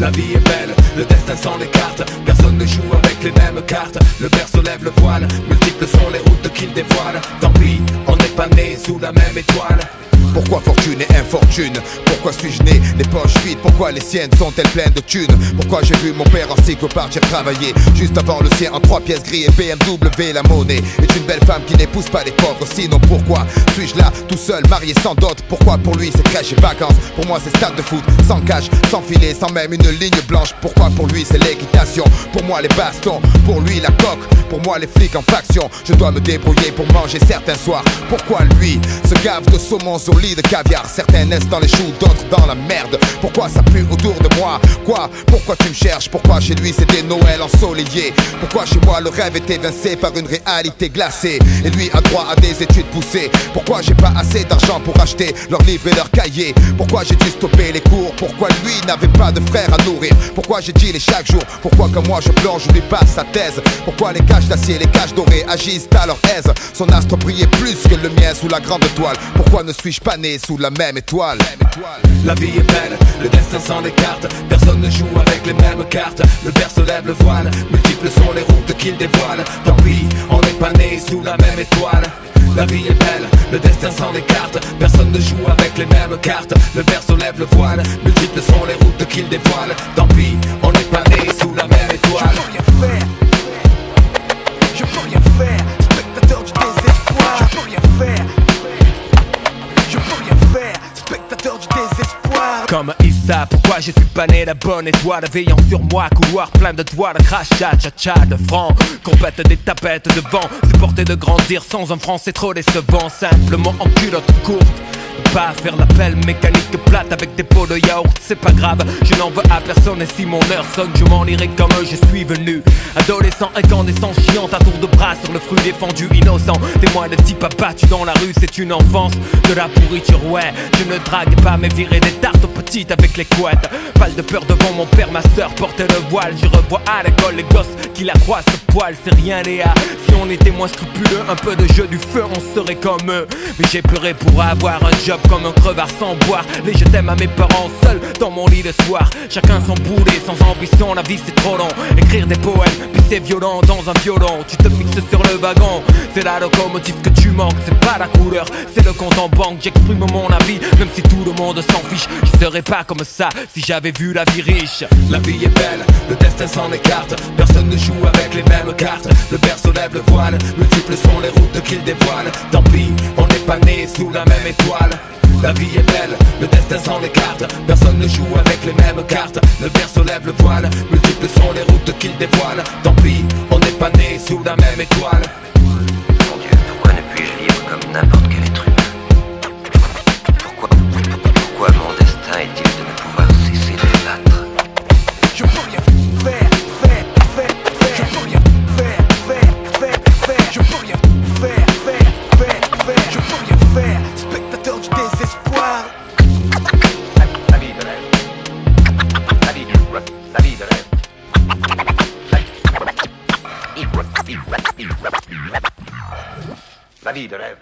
La vie est belle, le destin s'en écarte. Personne ne joue avec les mêmes cartes. Le berceau lève le voile, multiples sont les routes qu'il dévoile. Tant pis, on n'est pas né sous la même étoile pourquoi fortune et infortune? Pourquoi suis-je né les poches vides? Pourquoi les siennes sont-elles pleines de thunes? Pourquoi j'ai vu mon père en cycle partir travailler Juste avant le sien en trois pièces gris et BMW la monnaie. Est une belle femme qui n'épouse pas les pauvres. Sinon pourquoi suis-je là tout seul marié sans dot? Pourquoi pour lui c'est crèche et vacances? Pour moi c'est stade de foot sans cash, sans filet, sans même une ligne blanche. Pourquoi pour lui c'est l'équitation? Pour moi les bastons, pour lui la coque. Pour moi les flics en faction. Je dois me débrouiller pour manger certains soirs. Pourquoi lui se gave de saumon sur de caviar. Certains naissent dans les choux, d'autres dans la merde. Pourquoi ça pue autour de moi? Quoi? Pourquoi tu me cherches? Pourquoi chez lui c'était Noël ensoleillé Pourquoi chez moi le rêve est évincé par une réalité glacée? Et lui a droit à des études poussées. Pourquoi j'ai pas assez d'argent pour acheter leurs livres et leurs cahiers? Pourquoi j'ai dû stopper les cours? Pourquoi lui n'avait pas de frère à nourrir? Pourquoi j'ai dit les chaque jour? Pourquoi comme moi je plonge, je lui passe sa thèse? Pourquoi les caches d'acier, les caches dorées agissent à leur aise? Son astre brillait plus que le mien sous la grande toile. Pourquoi ne suis-je pas sous la même étoile. La vie est belle, le destin s'en écarte. Personne ne joue avec les mêmes cartes. Le père se lève le voile, multiples sont les routes qu'il dévoile. Tant pis, on n'est pas né sous la même étoile. La vie est belle, le destin s'en écarte Personne ne joue avec les mêmes cartes Le père se lève le voile, multiples sont les routes qu'il dévoile Tant pis, Comme Issa, pourquoi je suis pas né la bonne étoile Veillant sur moi, couloir plein de doigts de crachat, cha-cha, de francs Compète des tapettes de vent Supporter de grandir sans un franc c'est trop décevant Simplement en culotte courte pas faire l'appel mécanique plate avec des pots de yaourt, c'est pas grave, je n'en veux à personne et si mon heure sonne, je m'en irai comme je suis venu. Adolescent incandescent, chiant à tour de bras sur le fruit défendu, innocent. Témoin de type abattu dans la rue, c'est une enfance de la pourriture, ouais. Je ne drague pas, mais virer des tartes petites avec les couettes. Pas de peur devant mon père, ma soeur portait le voile. Je revois à l'école les gosses qui la croient ce poil, c'est rien, Léa. Si on était moins scrupuleux, un peu de jeu du feu, on serait comme eux. Mais j'ai pleuré pour avoir un comme un crevard sans boire. Les je t'aime à mes parents seuls mon lit le soir. Chacun son boulet, sans ambition, la vie c'est trop long. Écrire des poèmes, puis c'est violent dans un violon. Tu te fixes sur le wagon, c'est la locomotive que tu manques. C'est pas la couleur, c'est le compte en banque. J'exprime mon avis, même si tout le monde s'en fiche. Je serais pas comme ça si j'avais vu la vie riche. La vie est belle, le destin s'en écarte. Personne ne joue avec les mêmes cartes. Le père lève le voile, multiples sont les routes qu'il dévoile. Tant pis, on n'est pas né sous la même étoile. La vie est belle, le destin s'en écarte. Personne ne joue avec les mêmes cartes. Le berceau lève le voile, multiples sont les routes qu'il dévoile. Tant pis, on n'est pas né sous la même étoile. Mon Dieu, pourquoi ne puis-je vivre comme n'importe quel La vie de rêve